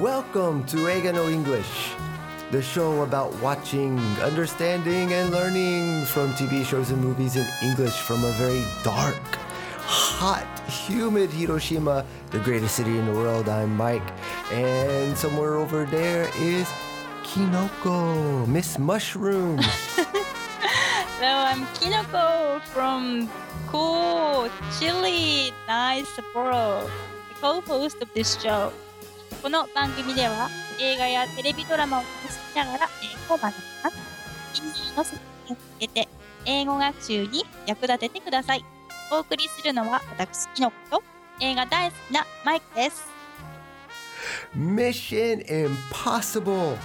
Welcome to Eiga no English, the show about watching, understanding, and learning from TV shows and movies in English from a very dark, hot, humid Hiroshima, the greatest city in the world. I'm Mike, and somewhere over there is Kinoko, Miss Mushroom. Hello, I'm Kinoko from cool, chilly, nice Sapporo, the co-host of this show. この番組では映画やテレビドラマを楽しみながら英語を学びます。インディーの説明をつけて英語学習に役立ててください。お送りするのは私、きのこと映画大好きなマイクです。Mission Impossible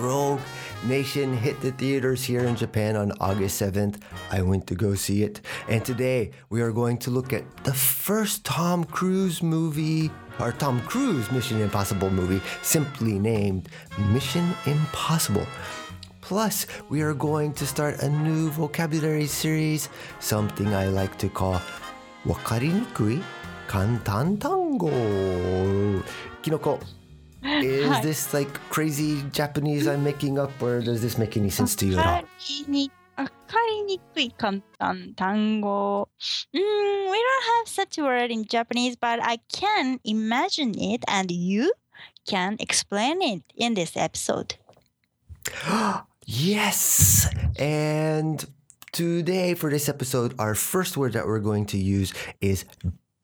Rogue Nation hit the theaters here in Japan on August 7th. I went to go see it. And today we are going to look at the first Tom Cruise movie, or Tom Cruise Mission Impossible movie, simply named Mission Impossible. Plus, we are going to start a new vocabulary series, something I like to call Wakarinikui Kantan Tango. Kinoko, is Hi. this like crazy Japanese I'm making up, or does this make any sense to you at all? わかりにわかりにくい簡単単語。Mm, we don't have such a word in Japanese, but I can imagine it and you can explain it in this episode. Yes! And today, for this episode, our first word that we're going to use is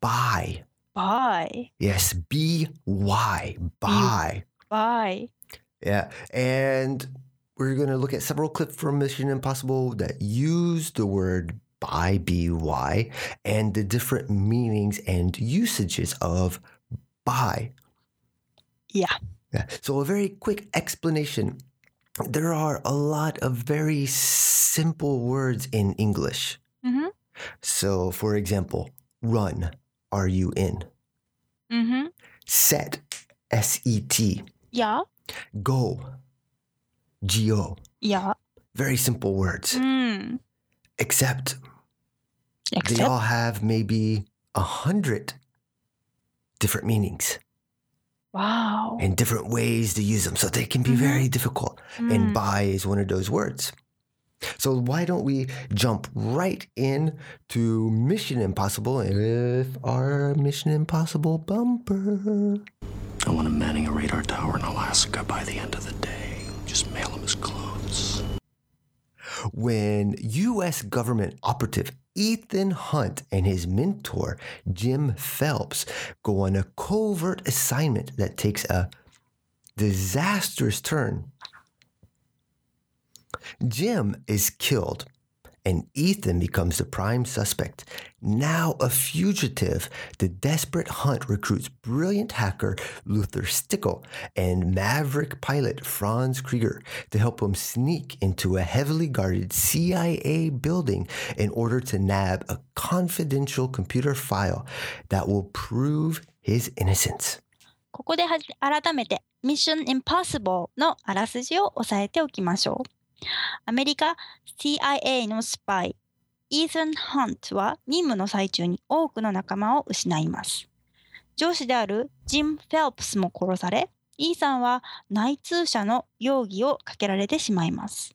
buy. Bye. Yes, B Y. Buy. Bye. Yeah. And we're going to look at several clips from Mission Impossible that use the word buy, B Y, and the different meanings and usages of buy. Yeah. Yeah. So, a very quick explanation. There are a lot of very simple words in English. Mm-hmm. So, for example, run, R U N, Mm-hmm. set, S E T, Yeah. go, G O. Yeah. Very simple words, Mm. except they all have maybe a hundred different meanings Wow. and different ways to use them. So, they can be Mhm. very difficult. and Mm. buy is one of those words. So why don't we jump right in to Mission Impossible with our Mission Impossible bumper? I want him manning a radar tower in Alaska by the end of the day. Just mail him his clothes. When US government operative Ethan Hunt and his mentor Jim Phelps go on a covert assignment that takes a disastrous turn. Jim is killed, and Ethan becomes the prime suspect. Now a fugitive, the desperate Hunt recruits brilliant hacker Luther Stickell and maverick pilot Franz Krieger to help him sneak into a heavily guarded CIA building in order to nab a confidential computer file that will prove his innocence. ここで改めてミッションインパーシブルのあらすじを押さえておきましょう。アメリカ CIA のスパイ、イーサン・ハントは任務の最中に多くの仲間を失います。上司であるジム・フェルプスも殺され、イーサンは内通者の容疑をかけられてしまいます。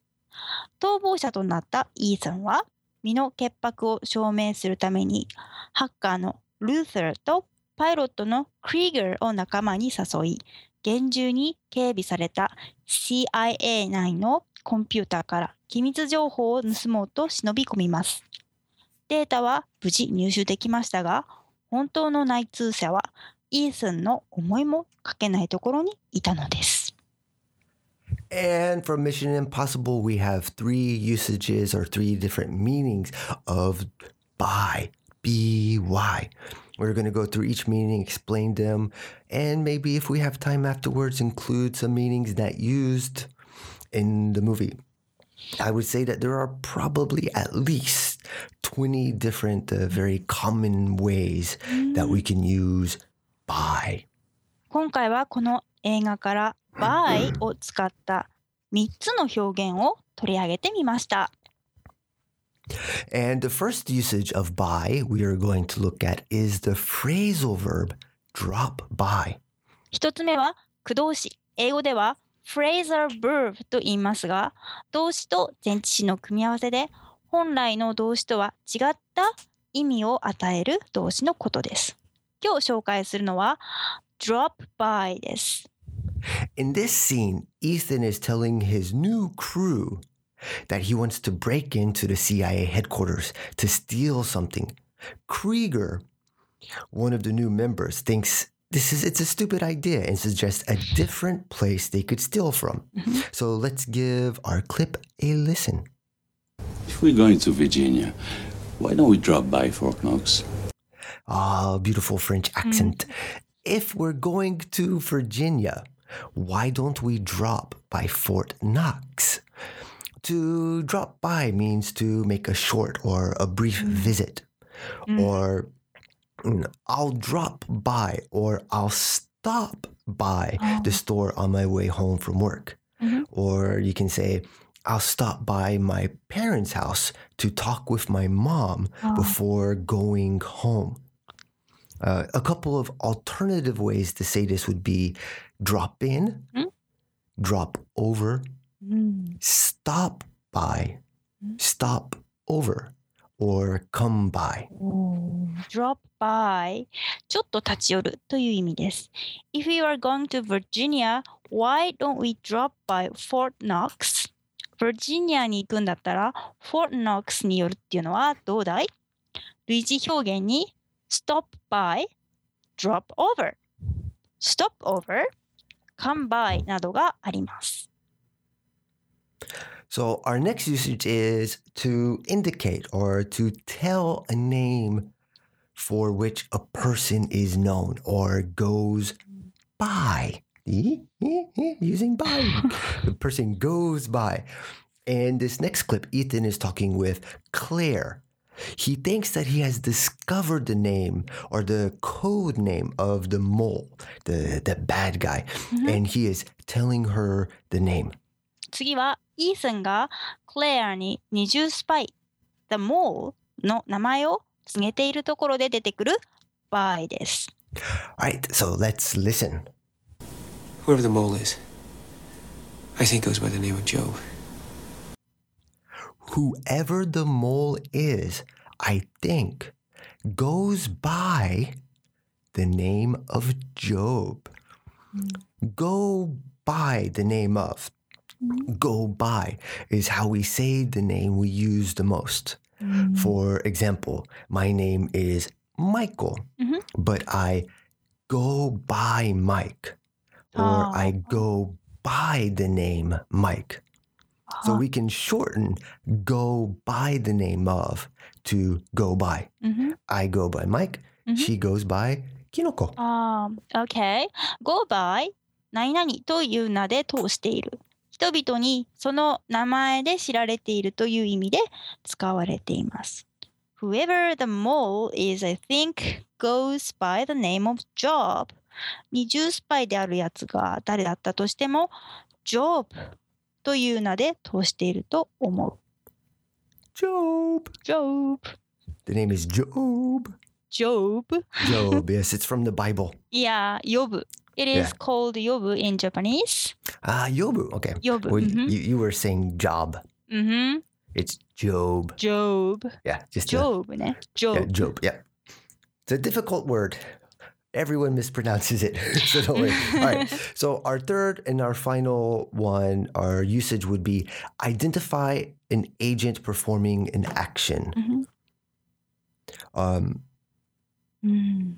逃亡者となったイーサンは身の潔白を証明するためにハッカーのルーサーとパイロットのクリーガーを仲間に誘い、厳重に警備された CIA 内のコンピューターから機密情報を盗もうと忍び込みます。データは無事入手できましたが、本当の内通者はイーサンの思いもかけないところにいたのです。And from Mission Impossible, we have three usages or three different meanings of by, B Y. We're going to go through each meaning, explain them, and maybe if we have time afterwards, include some meanings that used in the movie. I would say that there are probably at least 20 different uh, very common ways that we can use by. 今回はこの映画から「by」を使った3つの表現を取り上げてみました。And the first usage of by we are going to look at is the phrasal verb drop by. 一つ目は句動詞。英語では phrasal verb と言いますが、動詞と前置詞の組み合わせで、本来の動詞とは違った意味を与える動詞のことです。今日紹介するのは drop by です。In this scene, Ethan is telling his new crew that he wants to break into the CIA headquarters to steal something. Krieger, one of the new members, thinks this is it's a stupid idea and suggests a different place they could steal from. So let's give our clip a listen. If we're going to Virginia, why don't we drop by Fort Knox? Ah, beautiful French accent. If we're going to Virginia, why don't we drop by Fort Knox? To drop by means to make a short or a brief visit. Or mm, I'll drop by or I'll stop by the store on my way home from work. Or you can say, I'll stop by my parents' house to talk with my mom before going home. Uh, a couple of alternative ways to say this would be drop in, Mm. drop over, うん、stop by, stop over, or come by. drop by ちょっと立ち寄るという意味です。If we are going to Virginia, why don't we drop by Fort Knox? バージニアに行くんだったら Fort Knox によるっていうのはどうだい類似表現に stop by, drop over, stop over, come by などがあります。So our next usage is to indicate or to tell a name for which a person is known or goes by. Using by. the person goes by. And this next clip, Ethan is talking with Claire. He thinks that he has discovered the name or the code name of the mole, the, the bad guy. Mm-hmm. And he is telling her the name. 次はイースンがクレアに二重スパイ The Mole の名前を告げているところで出てくる by です。 All right, so let's listen. Whoever the mole is, I think goes by the name of Job. Whoever the mole is, I think, goes by the name of Job. Go by the name of. Go by is how we say the name we use the most. For example, my name is Michael, but I go by Mike, or I go by the name Mike. So we can shorten go by the name of to go by. I go by Mike. She goes by Kinoko. ああ、OK。Go by 何々という名で通している。 人々にその名前で知られているという意味で使われています。Whoever the mole is, I think, goes by the name of Job. 二重スパイであるやつが誰だったとしても、Job という名で通していると思う。Job. Job, The name is Job. Job. Job. yes, it's from the Bible. Yeah, 呼ぶ。It is Yeah. called 呼ぶ in Japanese. Ah, Yobu. Okay. Yobu. Well, mm-hmm. you, you were saying Job. Mm-hmm. It's Job. Job. Yeah. Just Job. Job. Yeah, Job. Yeah. It's a difficult word. Everyone mispronounces it. so don't worry. All right. So our third and our final one, our usage would be identify an agent performing an action. Mm-hmm. Um, mm.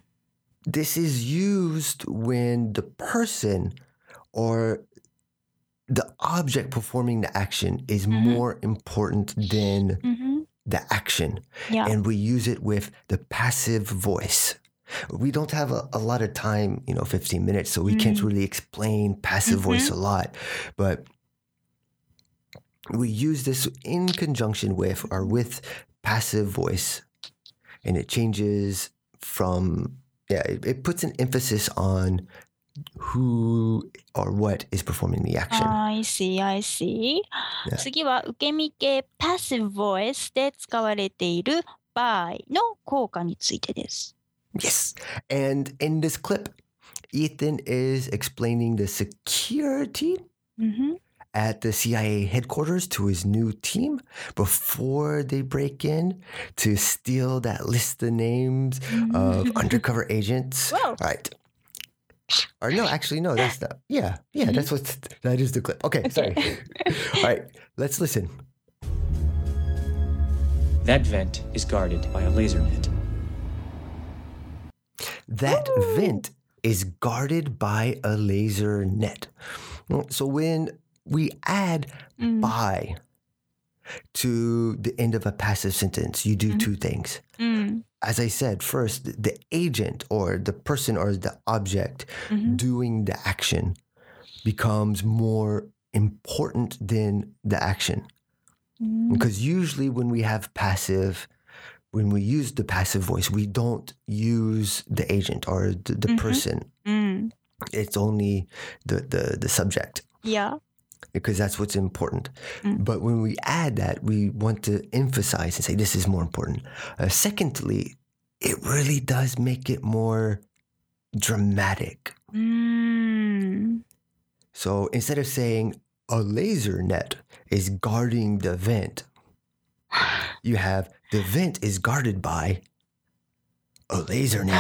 This is used when the person or the object performing the action is mm-hmm. more important than mm-hmm. the action. Yeah. And we use it with the passive voice. We don't have a, a lot of time, you know, 15 minutes, so we mm-hmm. can't really explain passive voice mm-hmm. a lot. But we use this in conjunction with or with passive voice, and it changes from, yeah, it, it puts an emphasis on who or what is performing the action. Ah, I see, I see. Yeah. 次は受け身形 passive voice で使われている by の効果についてです。Yes. And in this clip, Ethan is explaining the security mm-hmm. at the CIA headquarters to his new team before they break in to steal that list of names of undercover agents. Whoa. All right. Or no, actually, no, that's not. Yeah, yeah, that's mm-hmm. what that is the clip. Okay, sorry. All right, let's listen. That vent is guarded by a laser net. That vent is guarded by a laser net. So when we add mm. by to the end of a passive sentence, you do mm-hmm. two things. うん。as I said, first, the agent or the person or the object mm-hmm. doing the action becomes more important than the action. Mm. Because usually, when we have passive, when we use the passive voice, we don't use the agent or the, the mm-hmm. person. Mm. It's only the, the, the subject. Yeah because that's what's important. But when we add that, we want to emphasize and say this is more important. Uh, secondly, it really does make it more dramatic. うーん。 So instead of saying a laser net is guarding the vent, you have the vent is guarded by a laser net.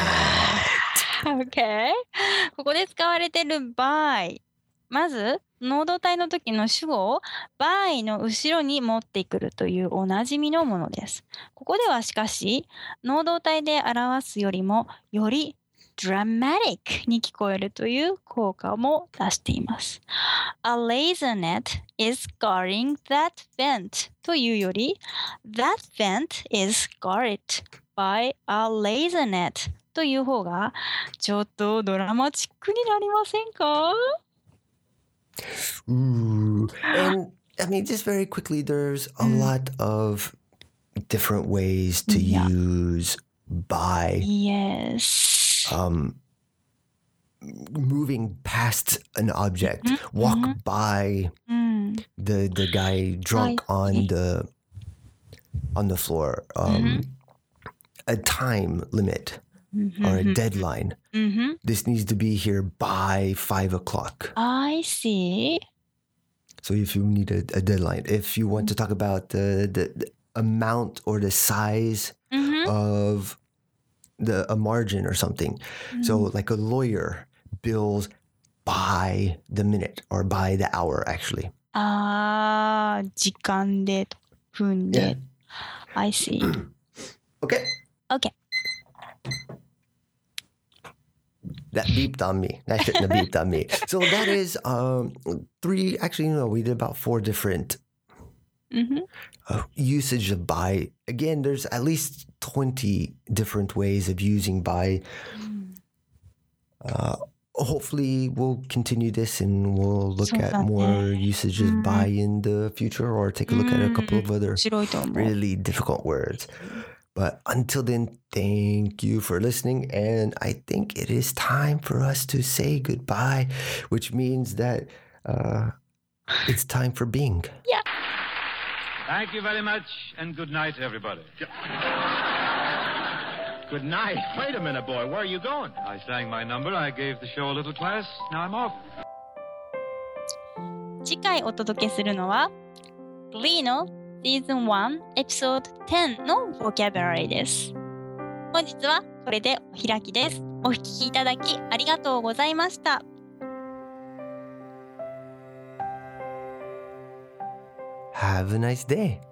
OK。ここで使われてる by。まず、 濃度体の時の主語を by の後ろに持ってくるというおなじみのものです。ここではしかし、濃度体で表すよりもより dramatic に聞こえるという効果も出しています。A laser net is guarding that vent というより That vent is guarded by a laser net という方がちょっとドラマチックになりませんか？Ooh. And I mean, just very quickly, there's a mm. lot of different ways to Yeah. use by Yes. um, moving past an object, mm-hmm. walk mm-hmm. by mm. うん。the the guy drunk on the on the floor. Um, mm-hmm. A time limit or a deadline. うんふん。 This needs to be here by five o'clock. I see. So if you need a, a deadline, if you want to talk about the, the, the amount or the size うんふん。 of the a margin or something, so like a lawyer bills by the minute or by the hour actually. あー、時間で、分で。 I see. Okay, OK。 that beeped on me. That shouldn't have beeped on me. So that is um, three. Actually, no, we did about four different mm-hmm. Uh, usage of buy. Again, there's at least twenty different ways of using buy. Uh, hopefully, we'll continue this and we'll look at more usages mm-hmm. buy in the future, or take a look mm-hmm. at a couple of other really difficult words. But until then, thank you for listening. And I think it is time for us to say goodbye, which means that uh, it's time for Bing. Thank you very much, and good night, everybody. Good night. Wait a minute, boy. Where are you going? I sang my number. I gave the show a little class. Now I'm off. 次回お届けするのは Glee の Season 1エピソード10のボキャブラリーです。本日はこれでお開きです。お聞きいただきありがとうございました。Have a nice day.